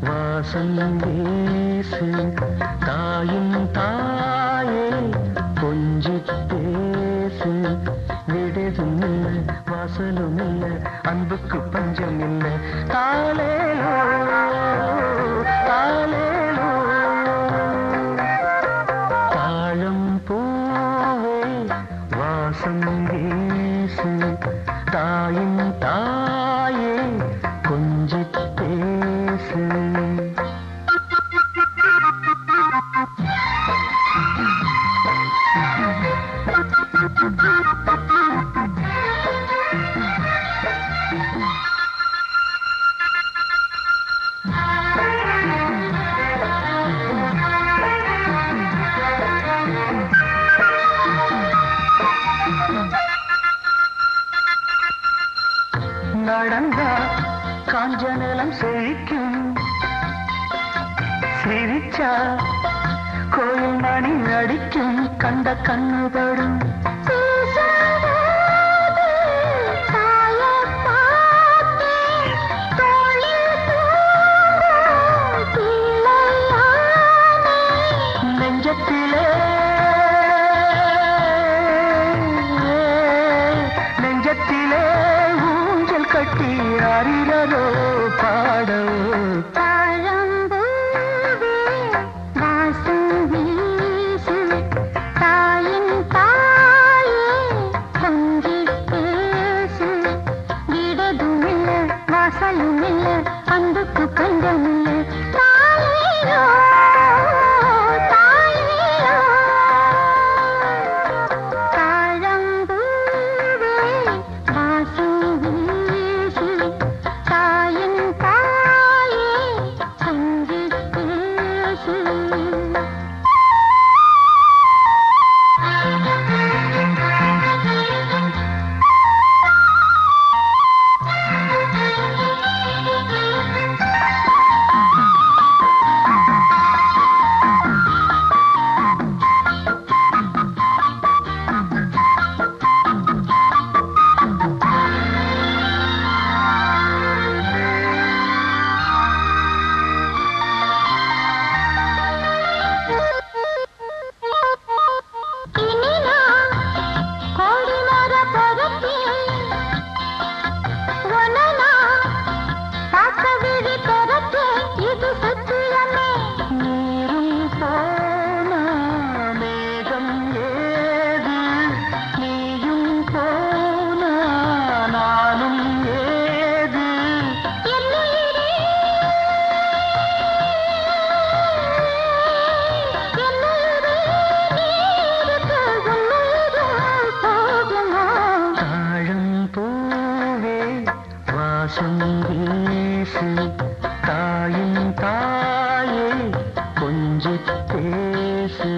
வாசம் வீசு. தாயும் தாயே கொஞ்சி பேசு. விடுதும் இல்லை வாசலும் இல்லை அன்புக்கு பஞ்சம் இல்லை. தாளே தாளே தாழம் பூவே வாசம் வீசு. தாயின் தாயே நடந்தா காஞ்ச நிலம் செழிக்கும். சிரிச்சா கோயில் மணி அடிக்கும் கண்ட கண்ணுபடும். பாசம் வீசு தாயும் தாயே கொஞ்சி பேசு